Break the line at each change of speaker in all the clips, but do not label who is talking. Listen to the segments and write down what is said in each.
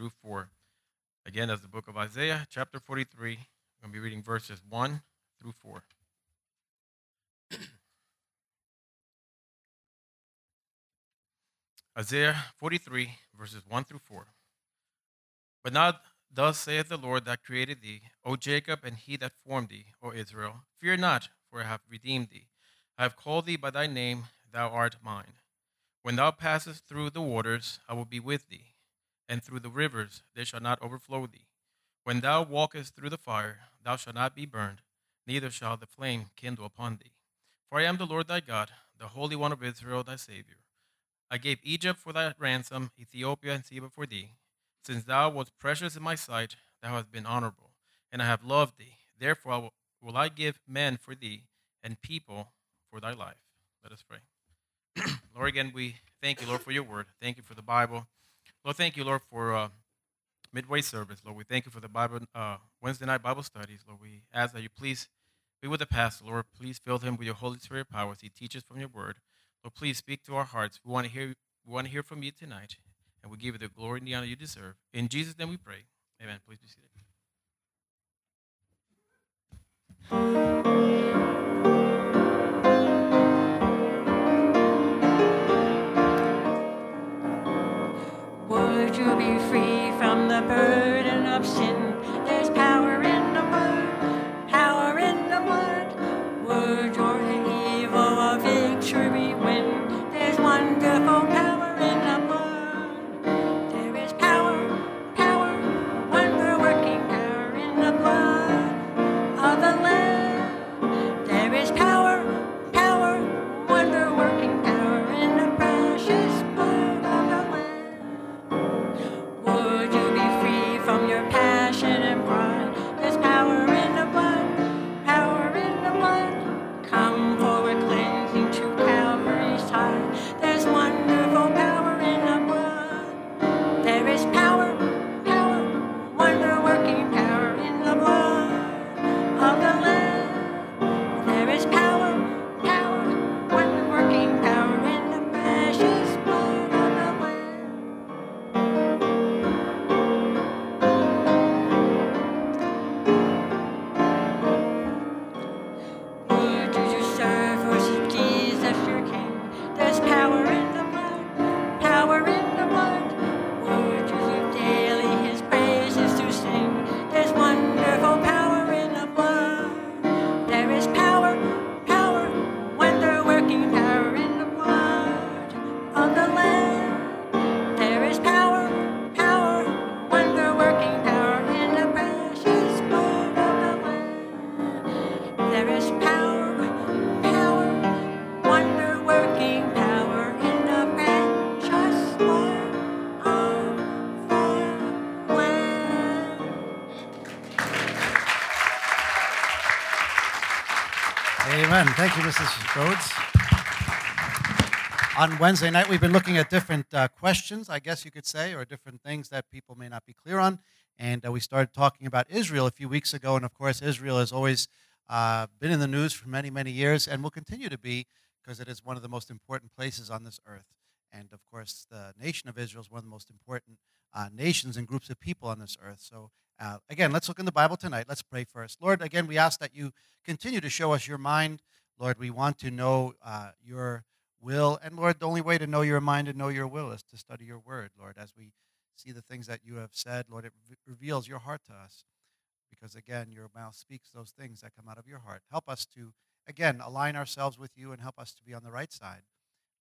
through 4. Again, that's the book of Isaiah, chapter 43. I'm going to be reading verses 1 through 4. Isaiah 43, verses 1 through 4. But now thus saith the Lord that created thee, O Jacob, and he that formed thee, O Israel. Fear not, for I have redeemed thee. I have called thee by thy name, thou art mine. When thou passest through the waters, I will be with thee, and through the rivers, they shall not overflow thee. When thou walkest through the fire, thou shalt not be burned, neither shall the flame kindle upon thee. For I am the Lord thy God, the Holy One of Israel, thy Savior. I gave Egypt for thy ransom, Ethiopia and Seba for thee. Since thou wast precious in my sight, thou hast been honorable, and I have loved thee. Therefore will I give men for thee, and people for thy life. Let us pray. Lord, again, we thank you, Lord, for your word. Thank you for the Bible. Lord, thank you, Lord, for uh, midway service. Lord, we thank you for the Bible uh, Wednesday night Bible studies. Lord, we ask that you please be with the pastor. Lord, please fill him with your Holy Spirit power as he teaches from your word. Lord, please speak to our hearts. We want to hear, we want to hear from you tonight, and we give you the glory and the honor you deserve. In Jesus' name we pray. Amen. Please be seated.
Amen. Thank you, Mrs. Rhodes. On Wednesday night, we've been looking at different uh, questions, I guess you could say, or different things that people may not be clear on. And uh, we started talking about Israel a few weeks ago. And of course, Israel has always uh, been in the news for many, many years and will continue to be because it is one of the most important places on this earth. And of course, the nation of Israel is one of the most important uh, nations and groups of people on this earth. So, uh, again, let's look in the Bible tonight. Let's pray first. Lord, again, we ask that you continue to show us your mind. Lord, we want to know uh, your will. And Lord, the only way to know your mind and know your will is to study your word, Lord, as we see the things that you have said. Lord, it re- reveals your heart to us. Because again, your mouth speaks those things that come out of your heart. Help us to, again, align ourselves with you and help us to be on the right side.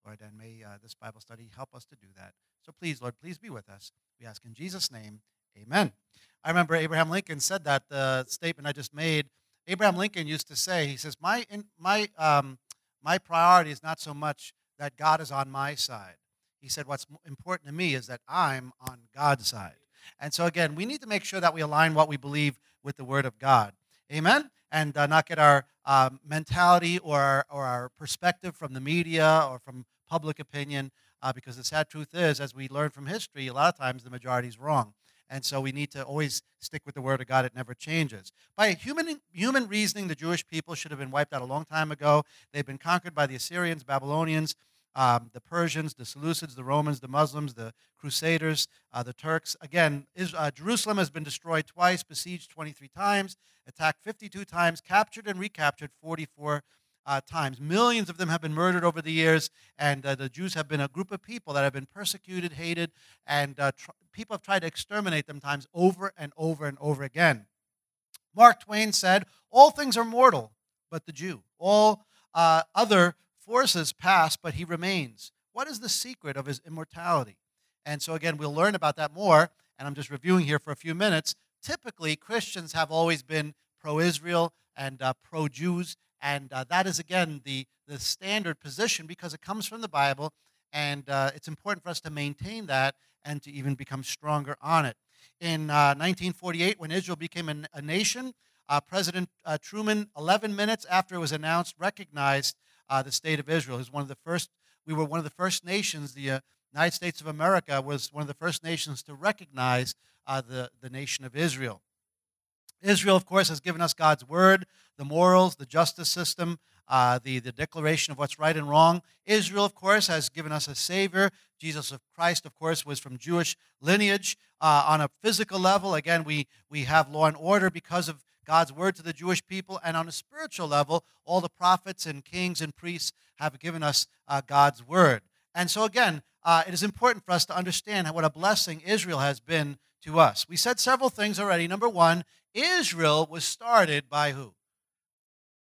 Lord, and may uh, this Bible study help us to do that. So please, Lord, please be with us. We ask in Jesus' name, amen. I remember Abraham Lincoln said that the statement I just made. Abraham Lincoln used to say, he says, my, in, my, um, my priority is not so much that God is on my side. He said, what's important to me is that I'm on God's side. And so, again, we need to make sure that we align what we believe with the Word of God. Amen? And uh, not get our um, mentality or our, or our perspective from the media or from public opinion, uh, because the sad truth is, as we learn from history, a lot of times the majority is wrong. And so we need to always stick with the Word of God. It never changes. By human, human reasoning, the Jewish people should have been wiped out a long time ago. They've been conquered by the Assyrians, Babylonians. um, the Persians, the Seleucids, the Romans, the Muslims, the Crusaders, uh, the Turks. Again, is, uh, Jerusalem has been destroyed twice, besieged 23 times, attacked 52 times, captured and recaptured 44 uh, times. Millions of them have been murdered over the years, and uh, the Jews have been a group of people that have been persecuted, hated, and uh, tr- people have tried to exterminate them times over and over and over again. Mark Twain said, All things are mortal, but the Jew. All uh, other forces pass, but he remains. What is the secret of his immortality? And so, again, we'll learn about that more. And I'm just reviewing here for a few minutes. Typically, Christians have always been pro Israel and uh, pro Jews. And uh, that is, again, the, the standard position because it comes from the Bible. And uh, it's important for us to maintain that and to even become stronger on it. In 1948, uh, when Israel became a, a nation, uh, President uh, Truman, 11 minutes after it was announced, recognized uh, the state of Israel. It one of the first. We were one of the first nations. The United States of America was one of the first nations to recognize the the nation of Israel. Israel, of course, has given us God's word, the morals, the justice system, uh, the, the declaration of what's right and wrong. Israel, of course, has given us a Savior. Jesus of Christ, of course, was from Jewish lineage. Uh, on a physical level, again, we, we have law and order because of God's word to the Jewish people. And on a spiritual level, all the prophets and kings and priests have given us uh, God's word. And so, again, uh, it is important for us to understand what a blessing Israel has been to us. We said several things already. Number one, Israel was started by who?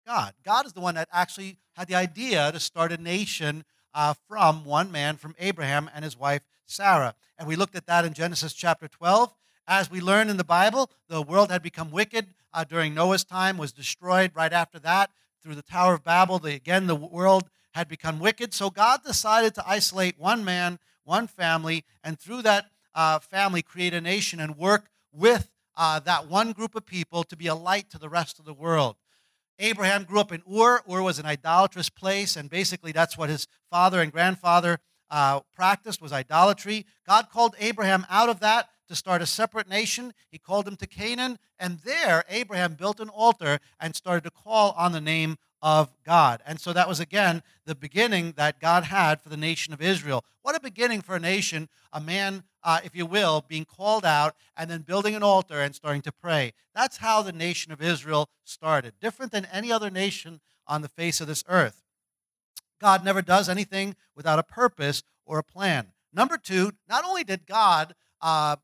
God. God is the one that actually had the idea to start a nation uh, from one man, from Abraham and his wife Sarah. And we looked at that in Genesis chapter 12. As we learn in the Bible, the world had become wicked uh, during Noah's time, was destroyed right after that through the Tower of Babel. The, again, the world had become wicked. So God decided to isolate one man, one family, and through that uh, family create a nation and work with uh, that one group of people to be a light to the rest of the world. Abraham grew up in Ur. Ur was an idolatrous place, and basically that's what his father and grandfather uh, practiced was idolatry. God called Abraham out of that to start a separate nation. He called him to Canaan, and there Abraham built an altar and started to call on the name of God. And so that was again the beginning that God had for the nation of Israel. What a beginning for a nation, a man, uh, if you will, being called out and then building an altar and starting to pray. That's how the nation of Israel started, different than any other nation on the face of this earth. God never does anything without a purpose or a plan. Number two, not only did God uh,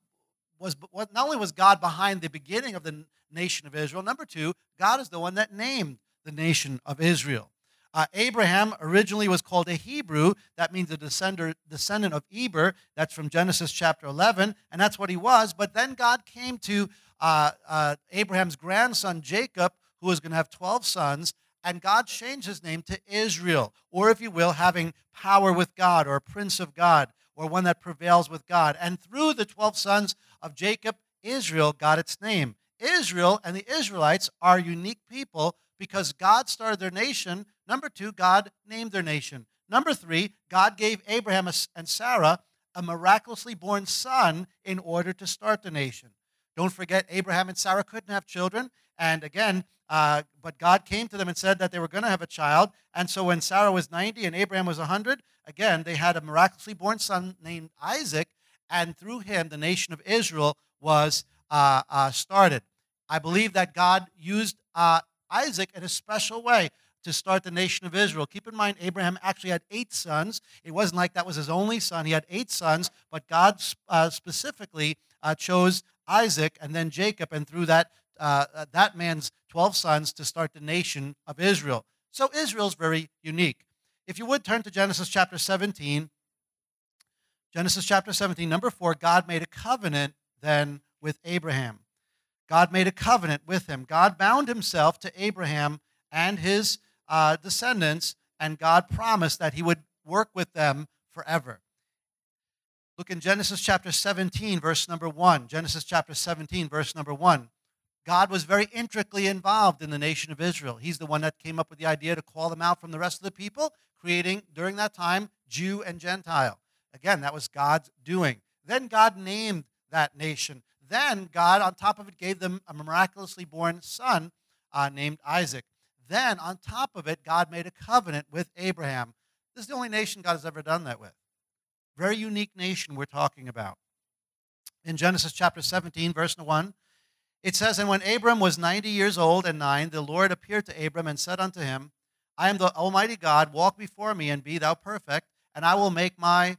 was not only was God behind the beginning of the nation of Israel, number two, God is the one that named the nation of Israel. Uh, Abraham originally was called a Hebrew. That means a descendant, descendant of Eber. That's from Genesis chapter 11, and that's what he was. But then God came to uh, uh, Abraham's grandson Jacob, who was going to have 12 sons, and God changed his name to Israel, or if you will, having power with God, or prince of God, or one that prevails with God. And through the 12 sons of Jacob, Israel got its name. Israel and the Israelites are unique people because God started their nation. Number two, God named their nation. Number three, God gave Abraham and Sarah a miraculously born son in order to start the nation. Don't forget, Abraham and Sarah couldn't have children. And again, uh, but God came to them and said that they were going to have a child. And so when Sarah was 90 and Abraham was 100, again, they had a miraculously born son named Isaac. And through him, the nation of Israel was uh, uh, started. I believe that God used uh, Isaac in a special way to start the nation of Israel. Keep in mind, Abraham actually had eight sons. It wasn't like that was his only son. He had eight sons, but God uh, specifically uh, chose Isaac and then Jacob, and through that, uh, uh that man's 12 sons to start the nation of Israel. So Israel's very unique. If you would turn to Genesis chapter 17, Genesis chapter 17, number 4, God made a covenant then with Abraham. God made a covenant with him. God bound himself to Abraham and his uh, descendants, and God promised that he would work with them forever. Look in Genesis chapter 17, verse number 1. Genesis chapter 17, verse number 1. God was very intricately involved in the nation of Israel. He's the one that came up with the idea to call them out from the rest of the people, creating during that time Jew and Gentile. Again, that was God's doing. Then God named that nation. Then God, on top of it, gave them a miraculously born son uh, named Isaac. Then, on top of it, God made a covenant with Abraham. This is the only nation God has ever done that with. Very unique nation we're talking about. In Genesis chapter 17, verse 1, it says, And when Abram was 90 years old and nine, the Lord appeared to Abram and said unto him, I am the Almighty God, walk before me and be thou perfect, and I will make my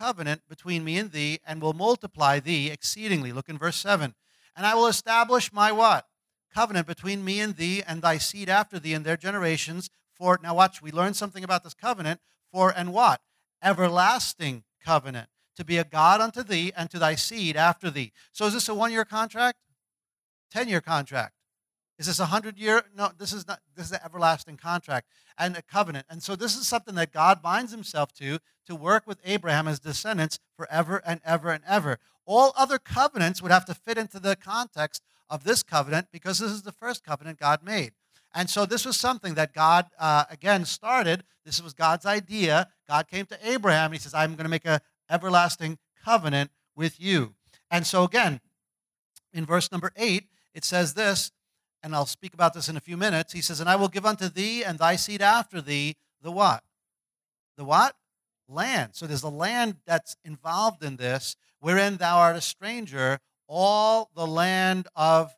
covenant between me and thee, and will multiply thee exceedingly. Look in verse 7. And I will establish my what? Covenant between me and thee and thy seed after thee and their generations. For, now watch, we learned something about this covenant. For, and what? Everlasting covenant. To be a God unto thee and to thy seed after thee. So is this a one year contract? 10 year contract? Is this a hundred year? No, this is not. This is an everlasting contract and a covenant. And so this is something that God binds himself to to work with Abraham as descendants forever and ever and ever. All other covenants would have to fit into the context of this covenant because this is the first covenant God made. And so this was something that God, uh, again, started. This was God's idea. God came to Abraham and he says, I'm going to make an everlasting covenant with you. And so, again, in verse number eight, it says this, and I'll speak about this in a few minutes. He says, And I will give unto thee and thy seed after thee the what? The what? Land. So there's a land that's involved in this, wherein thou art a stranger, all the land of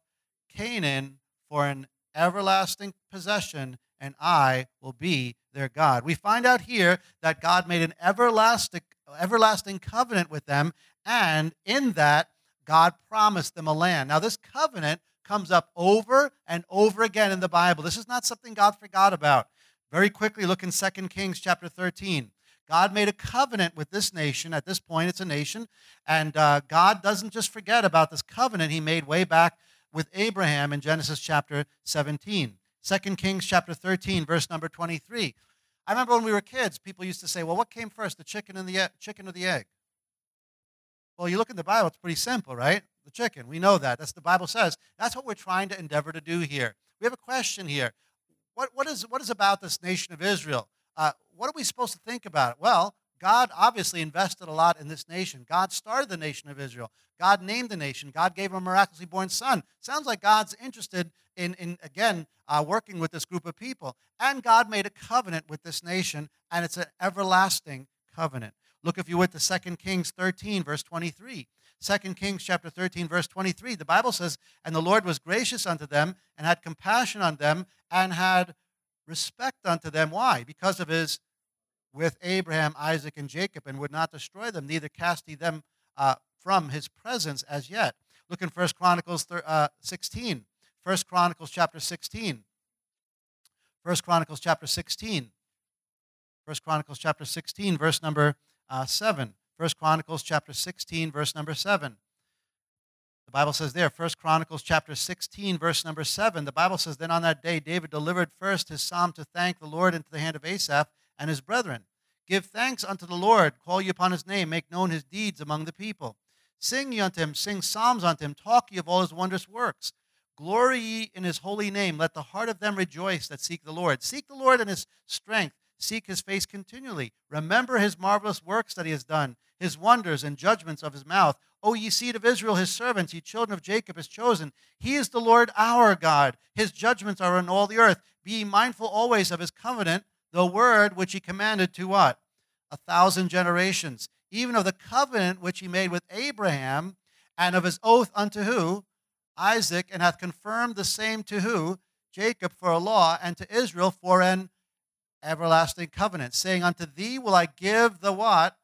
Canaan for an everlasting possession, and I will be their God. We find out here that God made an everlasting, everlasting covenant with them, and in that, God promised them a land. Now, this covenant comes up over and over again in the Bible. This is not something God forgot about. Very quickly, look in 2 Kings chapter 13. God made a covenant with this nation. At this point, it's a nation. And uh, God doesn't just forget about this covenant he made way back with Abraham in Genesis chapter 17. 2 Kings chapter 13, verse number 23. I remember when we were kids, people used to say, well, what came first, the chicken, and the, chicken or the egg? Well, you look in the Bible, it's pretty simple, right? the chicken. We know that. That's the Bible says. That's what we're trying to endeavor to do here. We have a question here. What, what, is, what is about this nation of Israel? Uh, what are we supposed to think about it? Well, God obviously invested a lot in this nation. God started the nation of Israel. God named the nation. God gave a miraculously born son. Sounds like God's interested in, in again, uh, working with this group of people. And God made a covenant with this nation, and it's an everlasting covenant. Look, if you would, to 2 Kings 13, verse 23. 2 Kings chapter 13, verse 23, the Bible says, And the Lord was gracious unto them, and had compassion on them, and had respect unto them. Why? Because of his with Abraham, Isaac, and Jacob, and would not destroy them, neither cast he them uh, from his presence as yet. Look in 1 Chronicles uh, 16. 1 Chronicles chapter 16. 1 Chronicles chapter 16. 1 Chronicles chapter 16, verse number uh, 7. First Chronicles chapter 16, verse number 7. The Bible says there, First Chronicles chapter 16, verse number 7, the Bible says, Then on that day David delivered first his psalm to thank the Lord into the hand of Asaph and his brethren. Give thanks unto the Lord, call ye upon his name, make known his deeds among the people. Sing ye unto him, sing psalms unto him, talk ye of all his wondrous works. Glory ye in his holy name. Let the heart of them rejoice that seek the Lord. Seek the Lord in his strength. Seek his face continually. Remember his marvelous works that he has done his wonders and judgments of his mouth. O ye seed of Israel, his servants, ye children of Jacob, his chosen. He is the Lord our God. His judgments are in all the earth. Be ye mindful always of his covenant, the word which he commanded to what? A thousand generations. Even of the covenant which he made with Abraham, and of his oath unto who? Isaac, and hath confirmed the same to who? Jacob for a law, and to Israel for an everlasting covenant, saying, Unto thee will I give the what?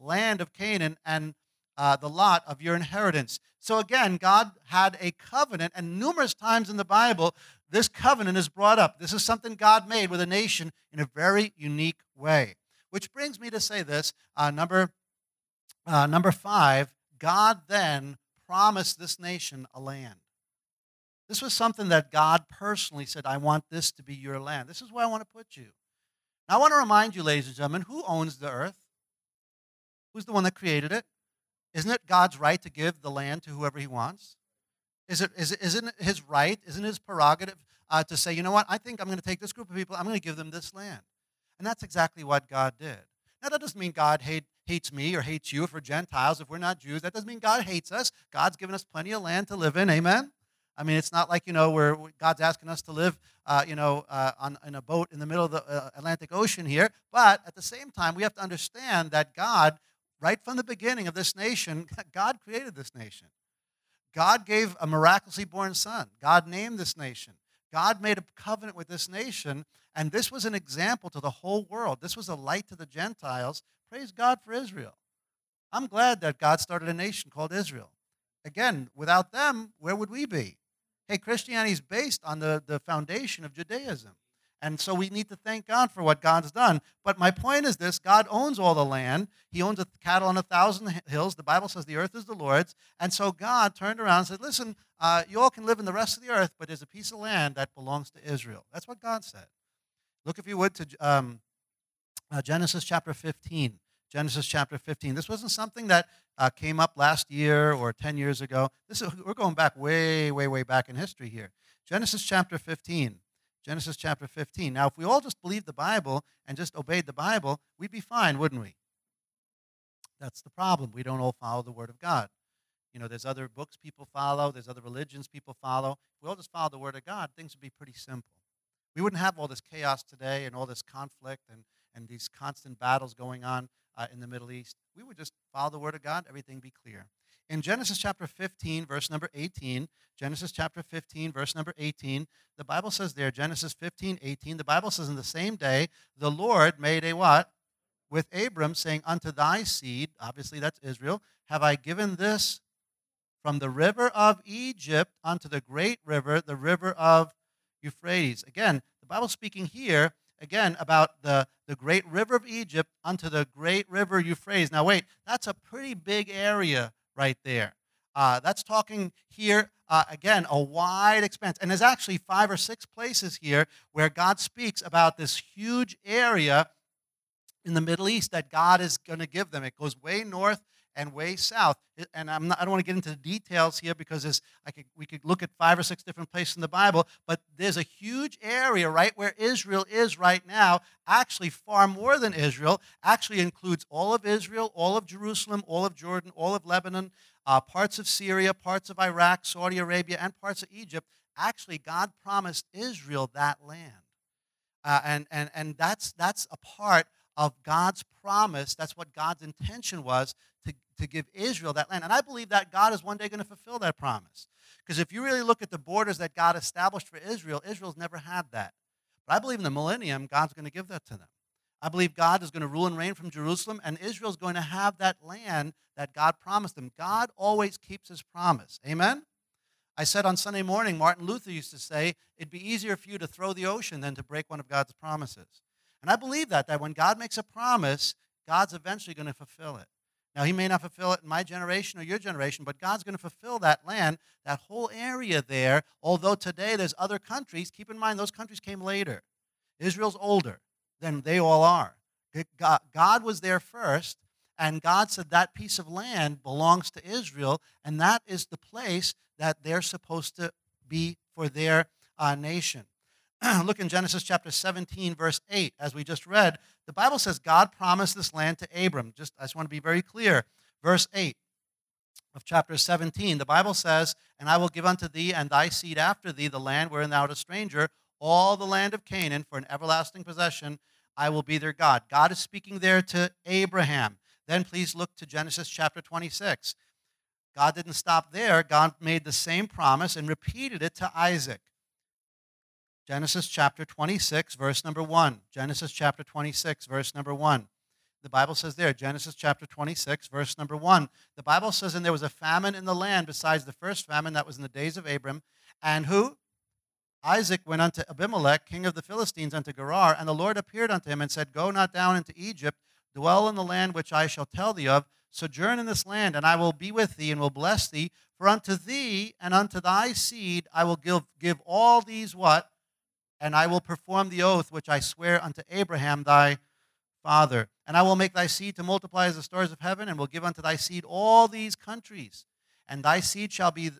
land of Canaan and uh, the lot of your inheritance. So again, God had a covenant, and numerous times in the Bible, this covenant is brought up. This is something God made with a nation in a very unique way. Which brings me to say this uh, number, uh, number five God then promised this nation a land. This was something that God personally said, I want this to be your land. This is where I want to put you. Now, I want to remind you, ladies and gentlemen, who owns the earth? Who's the one that created it? Isn't it God's right to give the land to whoever he wants? Is it, is isn't it his right, isn't his prerogative uh, to say, you know what, I think I'm going to take this group of people, I'm going to give them this land? And that's exactly what God did. Now, that doesn't mean God hate, hates me or hates you if we're Gentiles, if we're not Jews. That doesn't mean God hates us. God's given us plenty of land to live in. Amen? I mean, it's not like, you know, where God's asking us to live, uh, you know, uh, on, in a boat in the middle of the uh, Atlantic Ocean here. But at the same time, we have to understand that God, right from the beginning of this nation, God created this nation. God gave a miraculously born son. God named this nation. God made a covenant with this nation, and this was an example to the whole world. This was a light to the Gentiles. Praise God for Israel. I'm glad that God started a nation called Israel. Again, without them, where would we be? Hey, Christianity is based on the, the foundation of Judaism. And so we need to thank God for what God's done. But my point is this God owns all the land. He owns the cattle on a thousand hills. The Bible says the earth is the Lord's. And so God turned around and said, Listen, uh, you all can live in the rest of the earth, but there's a piece of land that belongs to Israel. That's what God said. Look, if you would, to um, uh, Genesis chapter 15. Genesis chapter 15. This wasn't something that uh, came up last year or 10 years ago. This is, we're going back way, way, way back in history here. Genesis chapter 15. Genesis chapter 15. Now, if we all just believed the Bible and just obeyed the Bible, we'd be fine, wouldn't we? That's the problem. We don't all follow the Word of God. You know, there's other books people follow, there's other religions people follow. If we all just follow the Word of God, things would be pretty simple. We wouldn't have all this chaos today and all this conflict and, and these constant battles going on uh, in the Middle East. We would just follow the Word of God, everything be clear. In Genesis chapter 15, verse number 18, Genesis chapter 15, verse number 18, the Bible says there, Genesis 15, 18, the Bible says, In the same day, the Lord made a what? With Abram, saying, Unto thy seed, obviously that's Israel, have I given this from the river of Egypt unto the great river, the river of Euphrates. Again, the Bible speaking here, again, about the, the great river of Egypt unto the great river Euphrates. Now, wait, that's a pretty big area right there. Uh, that's talking here, uh, again, a wide expanse. And there's actually five or six places here where God speaks about this huge area in the Middle East that God is going to give them. It goes way north and way south. And I'm not, I don't want to get into the details here because I could, we could look at five or six different places in the Bible, but there's a huge area right where Israel is right now, actually far more than Israel, actually includes all of Israel, all of Jerusalem, all of Jordan, all of Lebanon, uh, parts of Syria, parts of Iraq, Saudi Arabia, and parts of Egypt. Actually, God promised Israel that land. Uh, and, and, and that's, that's a part of God's promise. That's what God's intention was to, give Israel that land. And I believe that God is one day going to fulfill that promise. Because if you really look at the borders that God established for Israel, Israel's never had that. But I believe in the millennium, God's going to give that to them. I believe God is going to rule and reign from Jerusalem, and Israel's going to have that land that God promised them. God always keeps his promise. Amen? I said on Sunday morning, Martin Luther used to say, it'd be easier for you to throw the ocean than to break one of God's promises. And I believe that, that when God makes a promise, God's eventually going to fulfill it. Now, He may not fulfill it in my generation or your generation, but God's going to fulfill that land, that whole area there. Although today there's other countries, keep in mind those countries came later. Israel's older than they all are. God was there first, and God said that piece of land belongs to Israel, and that is the place that they're supposed to be for their uh, nation. Look in Genesis chapter 17, verse 8, as we just read. The Bible says God promised this land to Abram. Just I just want to be very clear. Verse 8 of chapter 17, the Bible says, And I will give unto thee and thy seed after thee the land wherein thou art a stranger, all the land of Canaan for an everlasting possession. I will be their God. God is speaking there to Abraham. Then please look to Genesis chapter 26. God didn't stop there. God made the same promise and repeated it to Isaac. Genesis chapter 26, verse number 1. Genesis chapter 26, verse number 1. The Bible says there, Genesis chapter 26, verse number 1. The Bible says, And there was a famine in the land besides the first famine that was in the days of Abram. And who? Isaac went unto Abimelech, king of the Philistines, unto Gerar. And the Lord appeared unto him and said, Go not down into Egypt, dwell in the land which I shall tell thee of. Sojourn in this land, and I will be with thee and will bless thee. For unto thee and unto thy seed I will give, give all these what? And I will perform the oath which I swear unto Abraham thy father. And I will make thy seed to multiply as the stars of heaven, and will give unto thy seed all these countries. And thy seed shall be,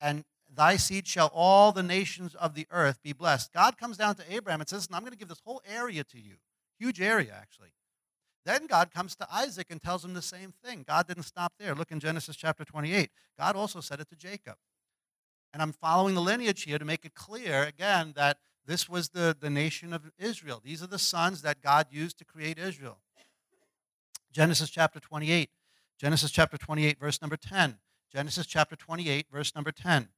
and thy seed shall all the nations of the earth be blessed. God comes down to Abraham and says, I'm going to give this whole area to you. Huge area, actually. Then God comes to Isaac and tells him the same thing. God didn't stop there. Look in Genesis chapter 28. God also said it to Jacob. And I'm following the lineage here to make it clear, again, that this was the, the nation of Israel. These are the sons that God used to create Israel. Genesis chapter 28. Genesis chapter 28, verse number 10. Genesis chapter 28, verse number 10.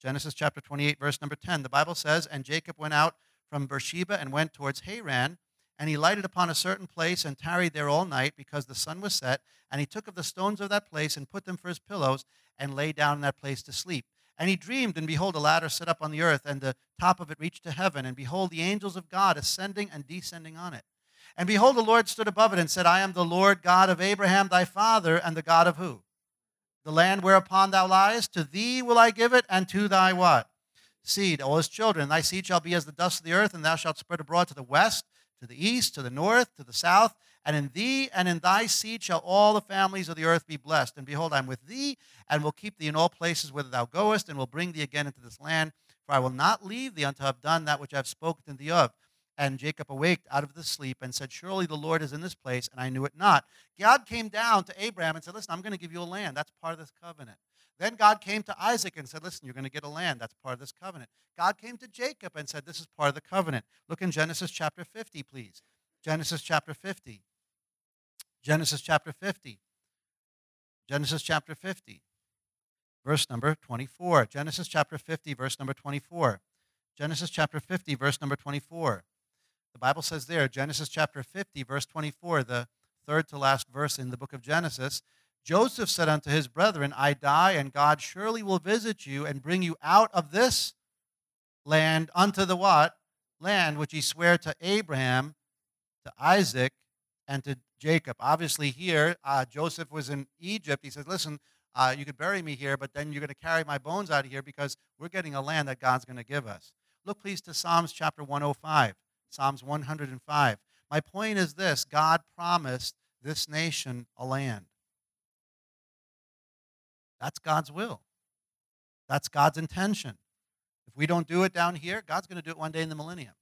Genesis chapter 28, verse number 10. The Bible says, And Jacob went out from Beersheba and went towards Haran, and he lighted upon a certain place and tarried there all night because the sun was set. And he took of the stones of that place and put them for his pillows and lay down in that place to sleep. And he dreamed, and behold, a ladder set up on the earth, and the top of it reached to heaven. And behold, the angels of God ascending and descending on it. And behold, the Lord stood above it and said, I am the Lord God of Abraham thy father, and the God of who? The land whereupon thou liest, to thee will I give it, and to thy what? Seed, all his children. Thy seed shall be as the dust of the earth, and thou shalt spread abroad to the west, to the east, to the north, to the south. And in thee and in thy seed shall all the families of the earth be blessed. And behold, I am with thee, and will keep thee in all places whither thou goest, and will bring thee again into this land. For I will not leave thee until I have done that which I have spoken to thee of. And Jacob awaked out of the sleep and said, Surely the Lord is in this place, and I knew it not. God came down to Abraham and said, Listen, I'm going to give you a land. That's part of this covenant. Then God came to Isaac and said, Listen, you're going to get a land. That's part of this covenant. God came to Jacob and said, This is part of the covenant. Look in Genesis chapter 50, please. Genesis chapter 50. Genesis chapter 50. Genesis chapter 50, verse number 24. Genesis chapter 50, verse number 24. Genesis chapter 50, verse number 24. The Bible says there, Genesis chapter 50, verse 24, the third to last verse in the book of Genesis. Joseph said unto his brethren, I die, and God surely will visit you and bring you out of this land unto the what? Land which he sware to Abraham, to Isaac, and to Jacob. Obviously, here, uh, Joseph was in Egypt. He says, Listen, uh, you could bury me here, but then you're going to carry my bones out of here because we're getting a land that God's going to give us. Look, please, to Psalms chapter 105. Psalms 105. My point is this God promised this nation a land. That's God's will. That's God's intention. If we don't do it down here, God's going to do it one day in the millennium.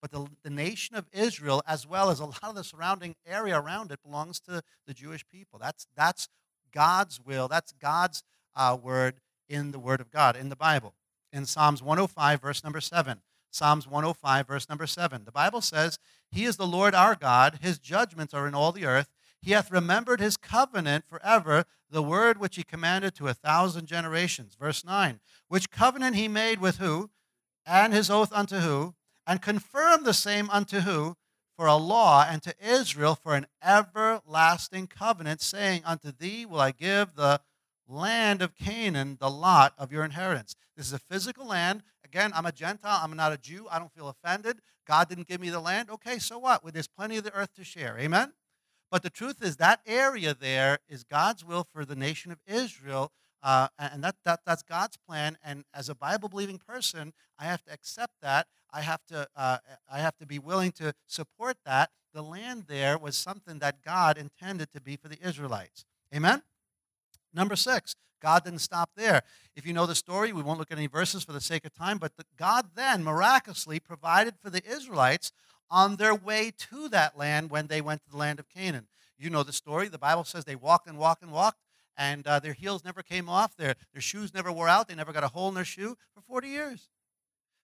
But the, the nation of Israel, as well as a lot of the surrounding area around it, belongs to the Jewish people. That's, that's God's will. That's God's uh, word in the Word of God, in the Bible. In Psalms 105, verse number 7. Psalms 105, verse number 7. The Bible says, He is the Lord our God, His judgments are in all the earth. He hath remembered His covenant forever, the word which He commanded to a thousand generations. Verse 9. Which covenant He made with who? And His oath unto who? And confirmed the same unto who? For a law, and to Israel for an everlasting covenant, saying, Unto thee will I give the land of Canaan, the lot of your inheritance. This is a physical land. Again, I'm a Gentile. I'm not a Jew. I don't feel offended. God didn't give me the land. Okay, so what? Well, there's plenty of the earth to share. Amen? But the truth is, that area there is God's will for the nation of Israel. Uh, and that, that, that's God's plan. And as a Bible believing person, I have to accept that. I have to, uh, I have to be willing to support that. The land there was something that God intended to be for the Israelites. Amen? Number six, God didn't stop there. If you know the story, we won't look at any verses for the sake of time, but the, God then miraculously provided for the Israelites on their way to that land when they went to the land of Canaan. You know the story. The Bible says they walked and walked and walked, and uh, their heels never came off, their, their shoes never wore out, they never got a hole in their shoe for 40 years.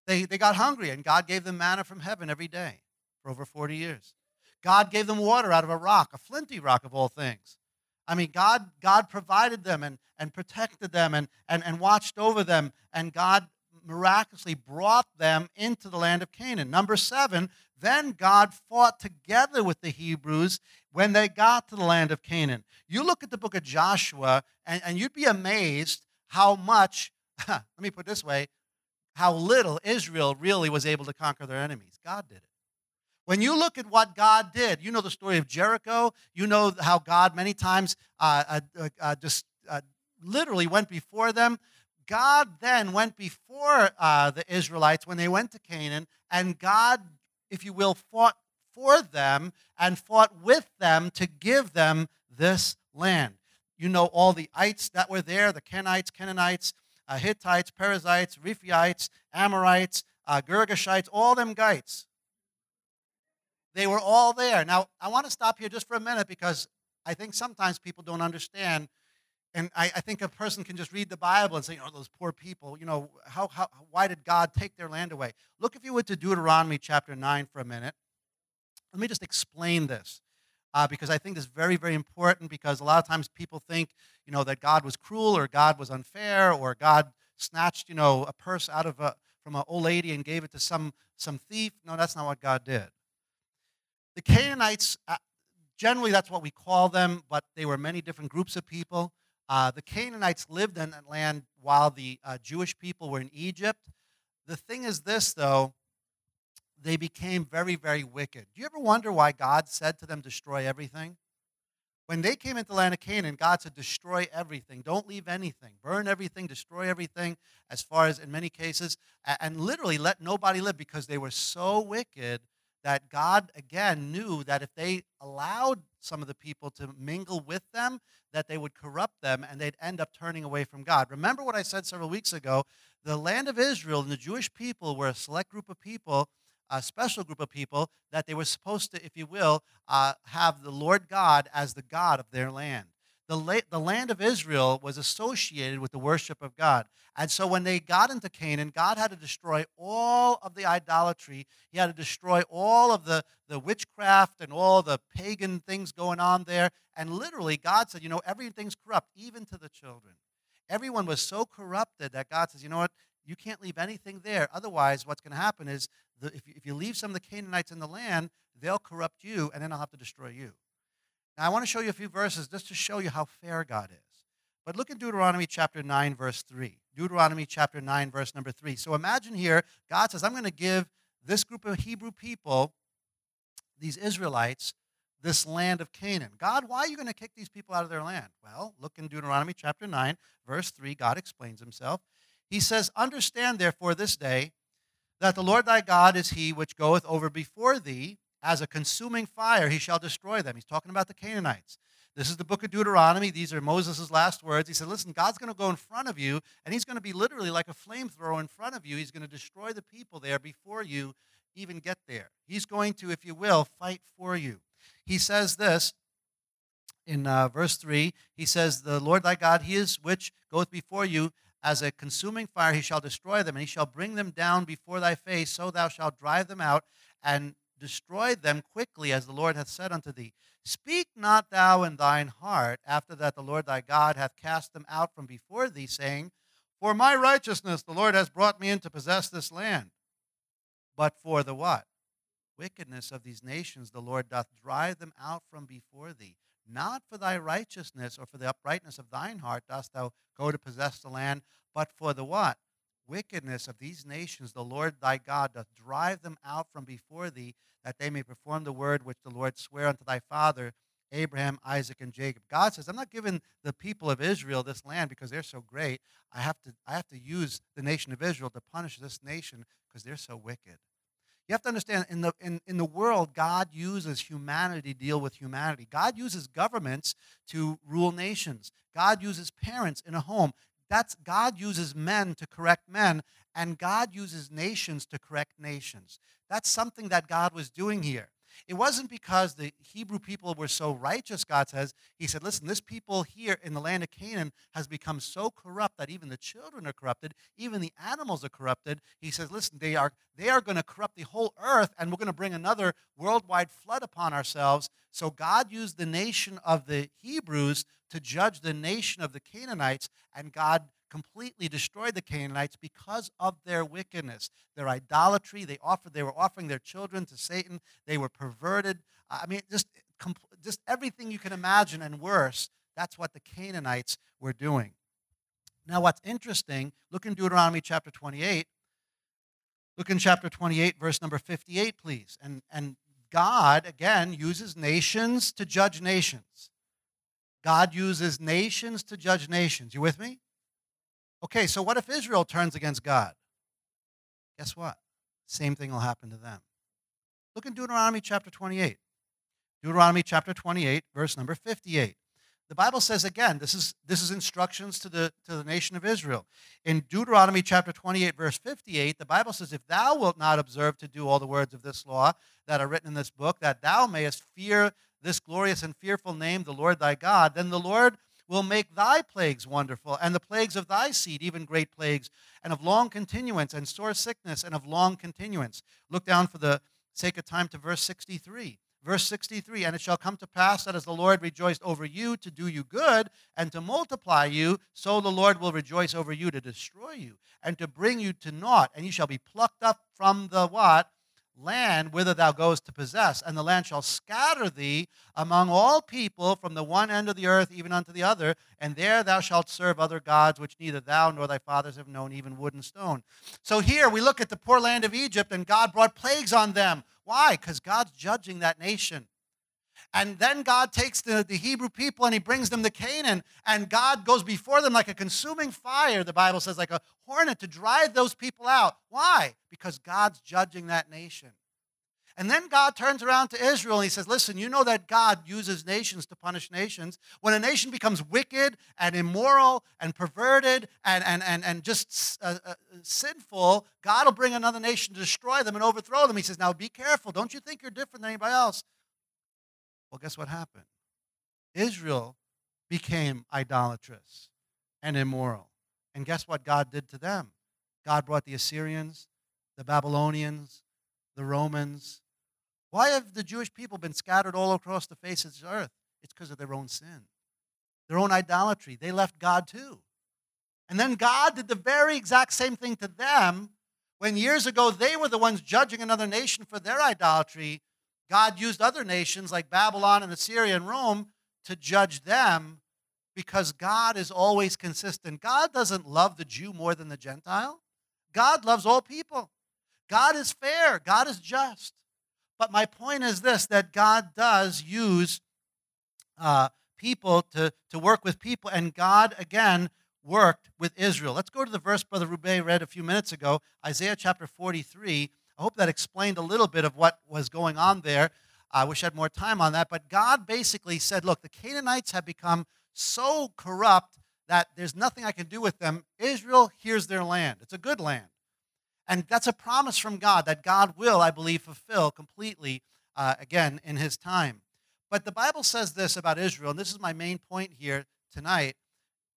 They, they got hungry, and God gave them manna from heaven every day for over 40 years. God gave them water out of a rock, a flinty rock of all things. I mean, God, God provided them and, and protected them and, and, and watched over them, and God miraculously brought them into the land of Canaan. Number seven, then God fought together with the Hebrews when they got to the land of Canaan. You look at the book of Joshua, and, and you'd be amazed how much, let me put this way, how little Israel really was able to conquer their enemies. God did it. When you look at what God did, you know the story of Jericho. You know how God many times uh, uh, uh, uh just uh, literally went before them. God then went before uh, the Israelites when they went to Canaan, and God, if you will, fought for them and fought with them to give them this land. You know all the ites that were there the Kenites, Canaanites, uh, Hittites, Perizzites, Rephaites, Amorites, uh, Girgashites, all them guites. They were all there. Now, I want to stop here just for a minute because I think sometimes people don't understand And I, I think a person can just read the Bible and say, oh, those poor people, you know, how, how, why did God take their land away? Look, if you would, to Deuteronomy chapter 9 for a minute. Let me just explain this. Uh, because I think this is very, very important because a lot of times people think, you know, that God was cruel or God was unfair or God snatched, you know, a purse out of a, from an old lady and gave it to some, some thief. No, that's not what God did. The Canaanites, uh, generally that's what we call them, but they were many different groups of people. Uh, the Canaanites lived in that land while the uh, Jewish people were in Egypt. The thing is this, though, they became very, very wicked. Do you ever wonder why God said to them, destroy everything? When they came into the land of Canaan, God said, destroy everything. Don't leave anything. Burn everything, destroy everything, as far as in many cases, and literally let nobody live because they were so wicked that God, again, knew that if they allowed some of the people to mingle with them, that they would corrupt them and they'd end up turning away from God. Remember what I said several weeks ago? The land of Israel and the Jewish people were a select group of people a special group of people that they were supposed to, if you will, uh, have the Lord God as the God of their land. The, la- the land of Israel was associated with the worship of God. And so when they got into Canaan, God had to destroy all of the idolatry. He had to destroy all of the, the witchcraft and all the pagan things going on there. And literally, God said, you know, everything's corrupt, even to the children. Everyone was so corrupted that God says, you know what? You can't leave anything there. Otherwise, what's going to happen is the, if, you, if you leave some of the Canaanites in the land, they'll corrupt you, and then I'll have to destroy you. Now, I want to show you a few verses just to show you how fair God is. But look at Deuteronomy chapter 9, verse 3. Deuteronomy chapter 9, verse number 3. So imagine here, God says, I'm going to give this group of Hebrew people, these Israelites, this land of Canaan. God, why are you going to kick these people out of their land? Well, look in Deuteronomy chapter 9, verse 3. God explains himself. He says, Understand therefore this day that the Lord thy God is he which goeth over before thee as a consuming fire, he shall destroy them. He's talking about the Canaanites. This is the book of Deuteronomy. These are Moses' last words. He said, Listen, God's going to go in front of you, and he's going to be literally like a flamethrower in front of you. He's going to destroy the people there before you even get there. He's going to, if you will, fight for you. He says this in uh, verse 3 He says, The Lord thy God, he is which goeth before you as a consuming fire, he shall destroy them, and he shall bring them down before thy face, so thou shalt drive them out and destroy them quickly, as the Lord hath said unto thee. Speak not thou in thine heart, after that the Lord thy God hath cast them out from before thee, saying, For my righteousness the Lord has brought me in to possess this land. But for the what? Wickedness of these nations the Lord doth drive them out from before thee. Not for thy righteousness or for the uprightness of thine heart dost thou go to possess the land, but for the what? Wickedness of these nations the Lord thy God doth drive them out from before thee, that they may perform the word which the Lord sware unto thy father, Abraham, Isaac, and Jacob. God says, I'm not giving the people of Israel this land because they're so great. I have to, I have to use the nation of Israel to punish this nation because they're so wicked. You have to understand in the, in, in the world, God uses humanity to deal with humanity. God uses governments to rule nations. God uses parents in a home. That's God uses men to correct men, and God uses nations to correct nations. That's something that God was doing here. It wasn't because the Hebrew people were so righteous, God says. He said, Listen, this people here in the land of Canaan has become so corrupt that even the children are corrupted, even the animals are corrupted. He says, Listen, they are, they are going to corrupt the whole earth, and we're going to bring another worldwide flood upon ourselves. So God used the nation of the Hebrews to judge the nation of the Canaanites, and God completely destroyed the Canaanites because of their wickedness, their idolatry. They offered, they were offering their children to Satan. They were perverted. I mean, just, just everything you can imagine and worse. That's what the Canaanites were doing. Now, what's interesting, look in Deuteronomy chapter 28. Look in chapter 28, verse number 58, please. And, and God, again, uses nations to judge nations. God uses nations to judge nations. You with me? Okay, so what if Israel turns against God? Guess what? Same thing will happen to them. Look in Deuteronomy chapter 28. Deuteronomy chapter 28, verse number 58. The Bible says again, this is, this is instructions to the, to the nation of Israel. In Deuteronomy chapter 28, verse 58, the Bible says, If thou wilt not observe to do all the words of this law that are written in this book, that thou mayest fear this glorious and fearful name, the Lord thy God, then the Lord will make thy plagues wonderful, and the plagues of thy seed, even great plagues, and of long continuance, and sore sickness, and of long continuance. Look down for the sake of time to verse 63. Verse 63 And it shall come to pass that as the Lord rejoiced over you to do you good and to multiply you, so the Lord will rejoice over you to destroy you and to bring you to naught. And you shall be plucked up from the what? Land whither thou goest to possess. And the land shall scatter thee among all people from the one end of the earth even unto the other. And there thou shalt serve other gods which neither thou nor thy fathers have known, even wood and stone. So here we look at the poor land of Egypt, and God brought plagues on them. Why? Because God's judging that nation. And then God takes the, the Hebrew people and he brings them to Canaan, and God goes before them like a consuming fire, the Bible says, like a hornet to drive those people out. Why? Because God's judging that nation. And then God turns around to Israel and he says, Listen, you know that God uses nations to punish nations. When a nation becomes wicked and immoral and perverted and, and, and, and just uh, uh, sinful, God will bring another nation to destroy them and overthrow them. He says, Now be careful. Don't you think you're different than anybody else? Well, guess what happened? Israel became idolatrous and immoral. And guess what God did to them? God brought the Assyrians, the Babylonians, the Romans. Why have the Jewish people been scattered all across the face of the earth? It's because of their own sin, their own idolatry. They left God too. And then God did the very exact same thing to them when years ago they were the ones judging another nation for their idolatry. God used other nations like Babylon and Assyria and Rome to judge them because God is always consistent. God doesn't love the Jew more than the Gentile. God loves all people. God is fair, God is just. But my point is this that God does use uh, people to, to work with people, and God, again, worked with Israel. Let's go to the verse Brother Roubaix read a few minutes ago, Isaiah chapter 43. I hope that explained a little bit of what was going on there. I wish I had more time on that. But God basically said, Look, the Canaanites have become so corrupt that there's nothing I can do with them. Israel, here's their land. It's a good land. And that's a promise from God that God will, I believe, fulfill completely uh, again in his time. But the Bible says this about Israel, and this is my main point here tonight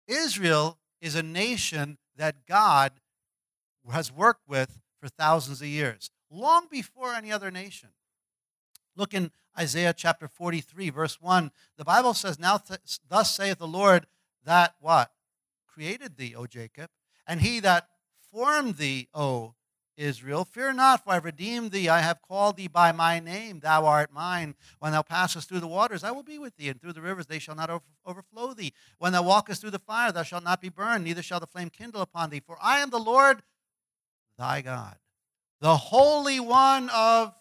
Israel is a nation that God has worked with for thousands of years, long before any other nation. Look in Isaiah chapter 43, verse 1. The Bible says, Now th- thus saith the Lord that what? Created thee, O Jacob, and he that formed thee, O Israel. Fear not, for I have redeemed thee. I have called thee by my name. Thou art mine. When thou passest through the waters, I will be with thee, and through the rivers they shall not over- overflow thee. When thou walkest through the fire, thou shalt not be burned, neither shall the flame kindle upon thee. For I am the Lord thy God, the Holy One of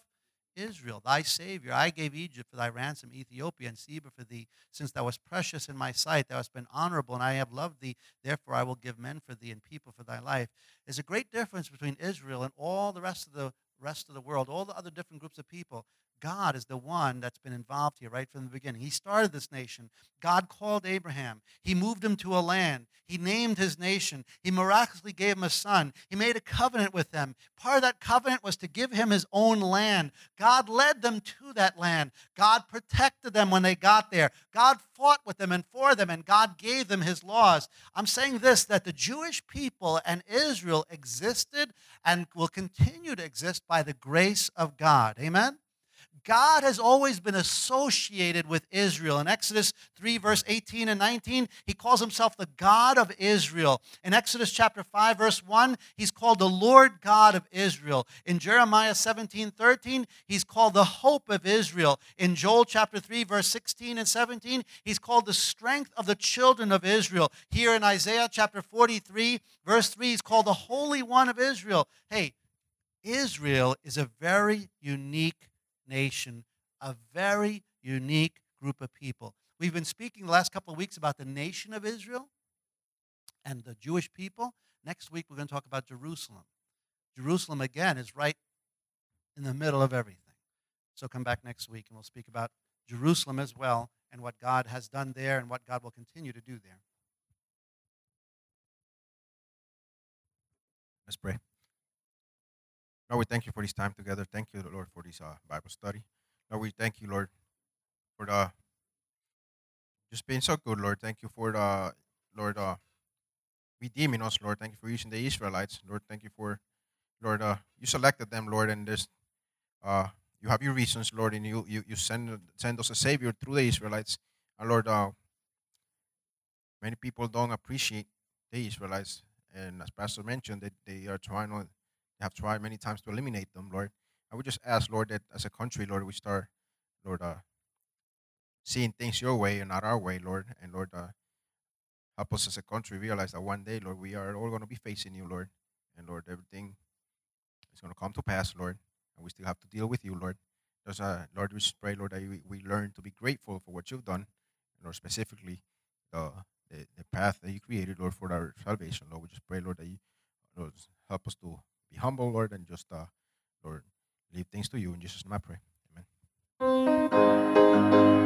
Israel, thy Savior. I gave Egypt for thy ransom, Ethiopia and Seba for thee, since thou wast precious in my sight, thou hast been honorable, and I have loved thee. Therefore I will give men for thee and people for thy life. There's a great difference between Israel and all the rest of the rest of the world, all the other different groups of people. God is the one that's been involved here right from the beginning. He started this nation. God called Abraham. He moved him to a land. He named his nation. He miraculously gave him a son. He made a covenant with them. Part of that covenant was to give him his own land. God led them to that land. God protected them when they got there. God fought with them and for them, and God gave them his laws. I'm saying this that the Jewish people and Israel existed and will continue to exist by the grace of God. Amen? God has always been associated with Israel. In Exodus 3, verse 18 and 19, he calls himself the God of Israel. In Exodus chapter 5, verse 1, he's called the Lord God of Israel. In Jeremiah 17, 13, he's called the hope of Israel. In Joel chapter 3, verse 16 and 17, he's called the strength of the children of Israel. Here in Isaiah chapter 43, verse 3, he's called the Holy One of Israel. Hey, Israel is a very unique nation, a very unique group of people. We've been speaking the last couple of weeks about the nation of Israel and the Jewish people. Next week, we're going to talk about Jerusalem. Jerusalem, again, is right in the middle of everything. So come back next week and we'll speak about Jerusalem as well and what God has done there and what God will continue to do there.
Let's pray. Lord, we thank you for this time together. Thank you, Lord, for this uh, Bible study. Lord, we thank you, Lord, for the just being so good, Lord. Thank you for the Lord uh redeeming us, Lord. Thank you for using the Israelites, Lord. Thank you for Lord uh you selected them, Lord, and this uh you have your reasons, Lord, and you you, you send send us a savior through the Israelites. And Lord, uh many people don't appreciate the Israelites. And as Pastor mentioned, that they are trying to they have tried many times to eliminate them, Lord. I would just ask, Lord, that as a country, Lord, we start, Lord, uh, seeing things your way and not our way, Lord. And Lord, uh, help us as a country realize that one day, Lord, we are all going to be facing you, Lord. And Lord, everything is going to come to pass, Lord. And we still have to deal with you, Lord. Just, uh, Lord, we pray, Lord, that we, we learn to be grateful for what you've done, and Lord, specifically the, the, the path that you created, Lord, for our salvation, Lord. We just pray, Lord, that you Lord, help us to be humble, Lord, and just, uh, Lord, leave things to you. In Jesus' name I pray. Amen.